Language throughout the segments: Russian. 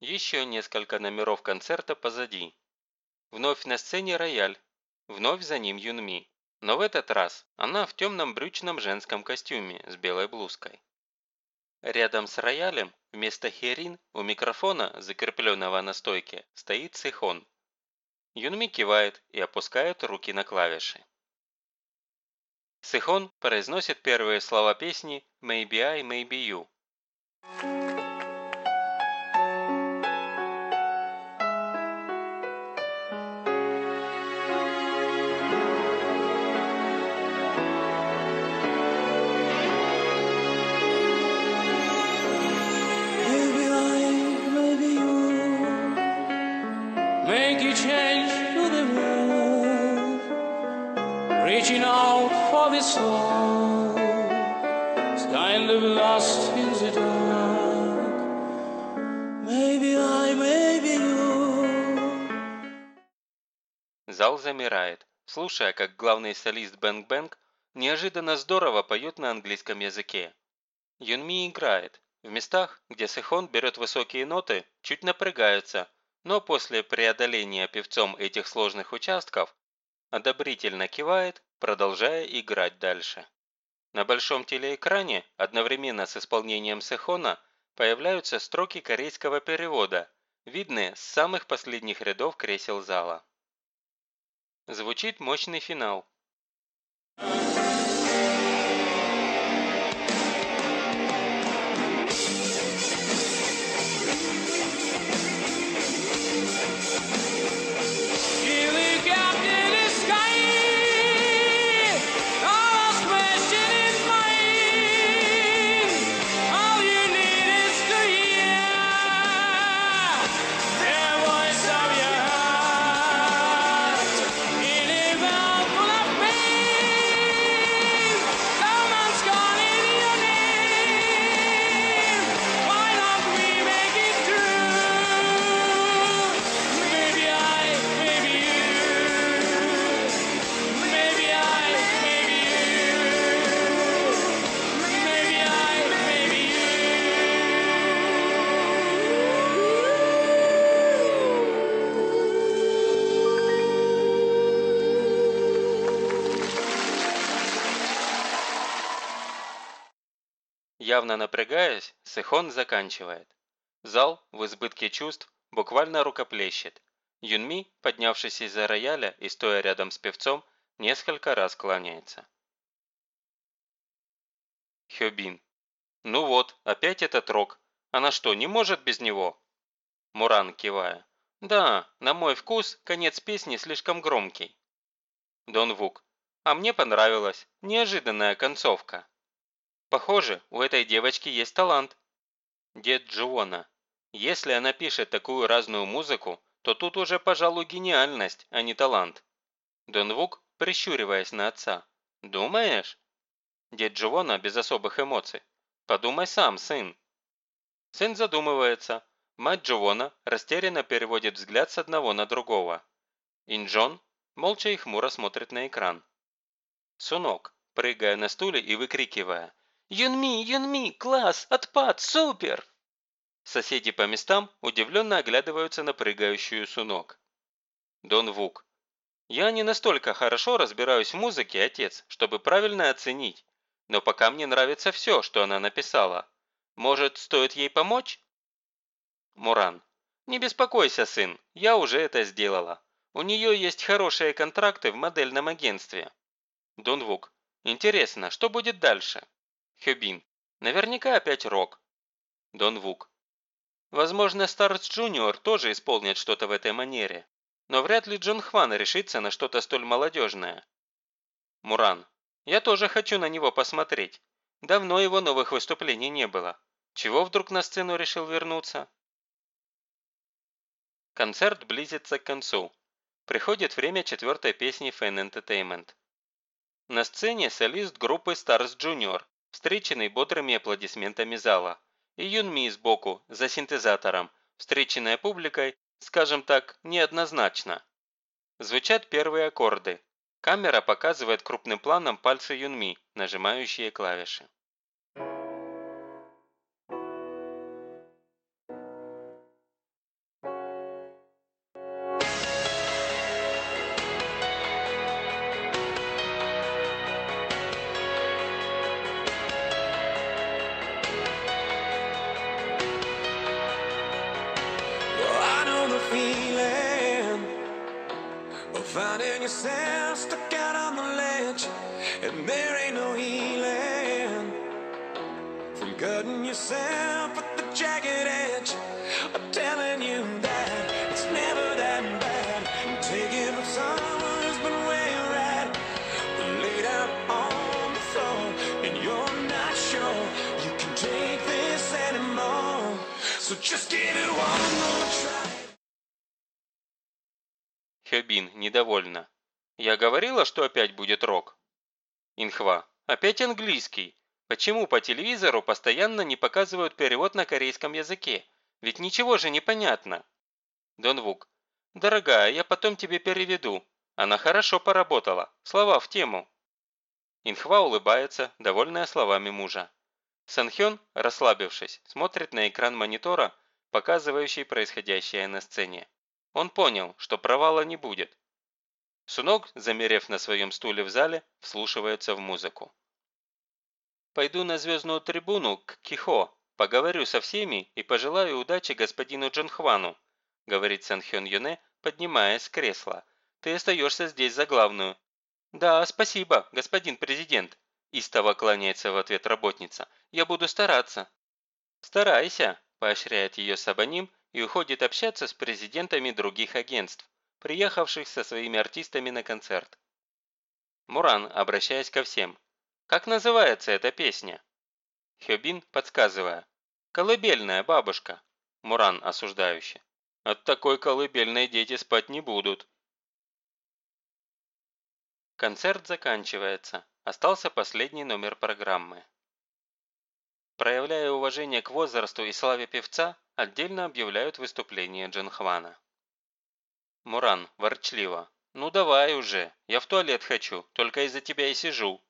Еще несколько номеров концерта позади. Вновь на сцене рояль, вновь за ним Юнми. Но в этот раз она в темном брючном женском костюме с белой блузкой. Рядом с роялем вместо херин у микрофона, закрепленного на стойке, стоит Сихон. Юнми кивает и опускает руки на клавиши. Сихон произносит первые слова песни «Maybe I, maybe you». Make a change to the world, reaching out for the soul, it's kind of lost in the dark. Maybe I, maybe you. Зал замирает, слушая, как главный солист Бэнк Бэнк неожиданно здорово поет на английском языке. Юнми играет. В местах, где Сихон берет высокие ноты, чуть напрягается, но после преодоления певцом этих сложных участков одобрительно кивает, продолжая играть дальше. На большом телеэкране одновременно с исполнением Сихона появляются строки корейского перевода, видные с самых последних рядов кресел зала. Звучит мощный финал. You Явно напрягаясь, Сихон заканчивает. Зал в избытке чувств буквально рукоплещет. Юнми, поднявшись из-за рояля и стоя рядом с певцом, несколько раз кланяется. Хёбин. Ну вот, опять этот рок. Она что, не может без него? Муран, кивая. Да, на мой вкус, конец песни слишком громкий. Дон Вук. А мне понравилась. Неожиданная концовка. Похоже, у этой девочки есть талант. Дед Джуона. Если она пишет такую разную музыку, то тут уже, пожалуй, гениальность, а не талант. Дон Вук, прищуриваясь на отца. Думаешь? Дед Джуона без особых эмоций. Подумай сам, сын. Сын задумывается. Мать Джуона растерянно переводит взгляд с одного на другого. Инджон молча и хмуро смотрит на экран. Сунок, прыгая на стуле и выкрикивая «Юнми, Юнми, класс, отпад, супер!» Соседи по местам удивленно оглядываются на прыгающую Сунок. Дон Вук. «Я не настолько хорошо разбираюсь в музыке, отец, чтобы правильно оценить, но пока мне нравится все, что она написала. Может, стоит ей помочь?» Муран. «Не беспокойся, сын, я уже это сделала. У нее есть хорошие контракты в модельном агентстве». Дон Вук. «Интересно, что будет дальше?» Хёбин. Наверняка опять рок. Дон Вук. Возможно, Старс Джуниор тоже исполнит что-то в этой манере. Но вряд ли Джон Хван решится на что-то столь молодежное. Муран. Я тоже хочу на него посмотреть. Давно его новых выступлений не было. Чего вдруг на сцену решил вернуться? Концерт близится к концу. Приходит время четвертой песни Fan Entertainment. На сцене солист группы Stars Junior, встреченный бодрыми аплодисментами зала, и Юнми сбоку, за синтезатором, встреченная публикой, скажем так, неоднозначно. Звучат первые аккорды. Камера показывает крупным планом пальцы Юнми, нажимающие клавиши. Feeling of finding yourself stuck out on the ledge, and there ain't no healing from cutting yourself at the jagged edge. I'm telling you that it's never that bad. Taking from someone who's been where you're at, laid out on the floor, and you're not sure you can take this anymore. So just give it one more try. Хёбин недовольна. Я говорила, что опять будет рок. Инхва. Опять английский. Почему по телевизору постоянно не показывают перевод на корейском языке? Ведь ничего же не понятно. Донвук. Дорогая, я потом тебе переведу. Она хорошо поработала. Слова в тему. Инхва улыбается, довольная словами мужа. Санхён, расслабившись, смотрит на экран монитора, показывающий происходящее на сцене. Он понял, что провала не будет. Сунок, замерев на своем стуле в зале, вслушивается в музыку. «Пойду на звездную трибуну к Кихо, поговорю со всеми и пожелаю удачи господину Джанхвану», говорит Санхён Юне, поднимаясь с кресла. «Ты остаешься здесь за главную». «Да, спасибо, господин президент», истово кланяется в ответ работница. «Я буду стараться». «Старайся», – поощряет ее Сабаним и уходит общаться с президентами других агентств, приехавших со своими артистами на концерт. Муран, обращаясь ко всем. «Как называется эта песня?» Хёбин, подсказывая. «Колыбельная, бабушка». Муран, осуждающе. «От такой колыбельной дети спать не будут». Концерт заканчивается. Остался последний номер программы. Проявляя уважение к возрасту и славе певца, отдельно объявляют выступление Джанхвана. Муран, ворчливо. «Ну давай уже, я в туалет хочу, только из-за тебя и сижу».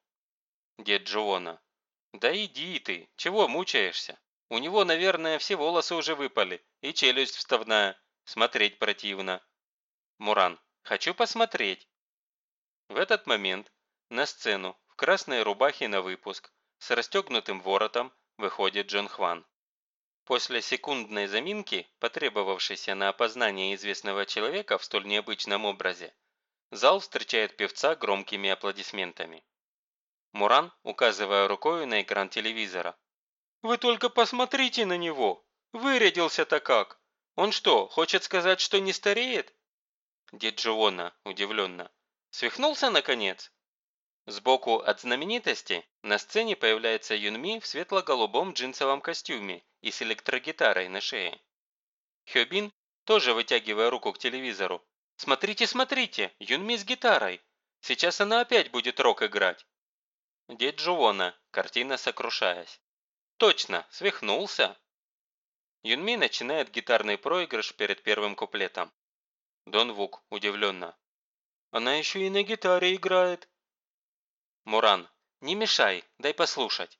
Дед Джуона. «Да иди ты, чего мучаешься? У него, наверное, все волосы уже выпали, и челюсть вставная, смотреть противно». Муран. «Хочу посмотреть». В этот момент на сцену в красной рубахе на выпуск с расстегнутым воротом выходит Джон Хван. После секундной заминки, потребовавшейся на опознание известного человека в столь необычном образе, зал встречает певца громкими аплодисментами. Муран, указывая рукой на экран телевизора. «Вы только посмотрите на него! Вырядился-то как! Он что, хочет сказать, что не стареет?» Дед Джуона удивленно. «Свихнулся, наконец?» Сбоку от знаменитости на сцене появляется Юнми в светло-голубом джинсовом костюме и с электрогитарой на шее. Хёбин, тоже вытягивая руку к телевизору. «Смотрите, смотрите! Юнми с гитарой! Сейчас она опять будет рок играть!» Дед Джувона, картина сокрушаясь. «Точно, свихнулся!» Юнми начинает гитарный проигрыш перед первым куплетом. Дон Вук удивленно. «Она еще и на гитаре играет!» Муран, не мешай, дай послушать.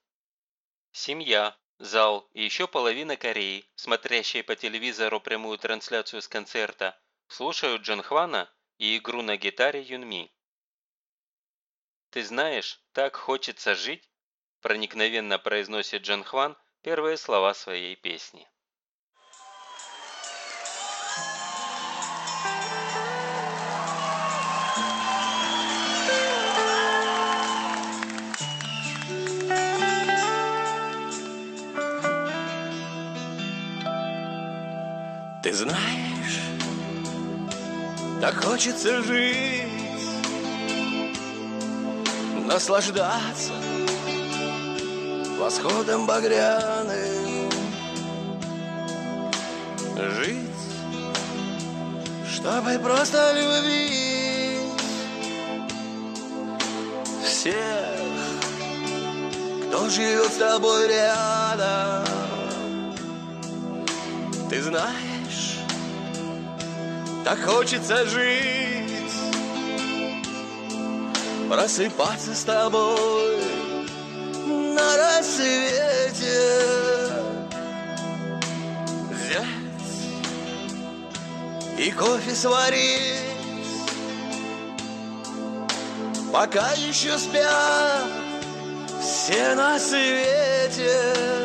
Семья, зал и еще половина Кореи, смотрящие по телевизору прямую трансляцию с концерта, слушают Джон Хвана и игру на гитаре Юнми. «Ты знаешь, так хочется жить», проникновенно произносит Джон Хван первые слова своей песни. Знаешь, так хочется жить, наслаждаться восходом багряным, жить, чтобы просто любить всех, кто живет с тобой рядом. Ты знаешь, так хочется жить, просыпаться с тобой на рассвете, взять и кофе сварить, пока еще спят все на свете.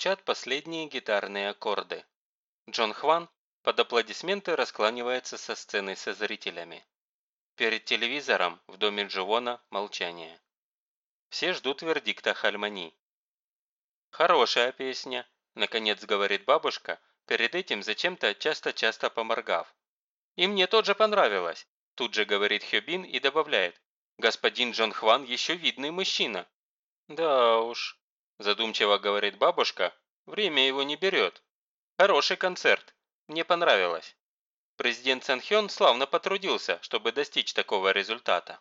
Звучат последние гитарные аккорды. Джон Хван под аплодисменты раскланивается со сцены со зрителями. Перед телевизором в доме Дживона молчание. Все ждут вердикта Хальмани. «Хорошая песня», – наконец говорит бабушка, перед этим зачем-то часто-часто поморгав. «И мне тоже понравилось», – тут же говорит Хёбин и добавляет. «Господин Джон Хван еще видный мужчина». «Да уж», – задумчиво говорит бабушка, – «время его не берет. Хороший концерт, мне понравилось». Президент Цэнхён славно потрудился, чтобы достичь такого результата.